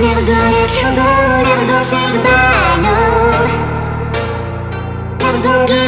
never gonna let you go, never gonna say goodbye, no. Never gonna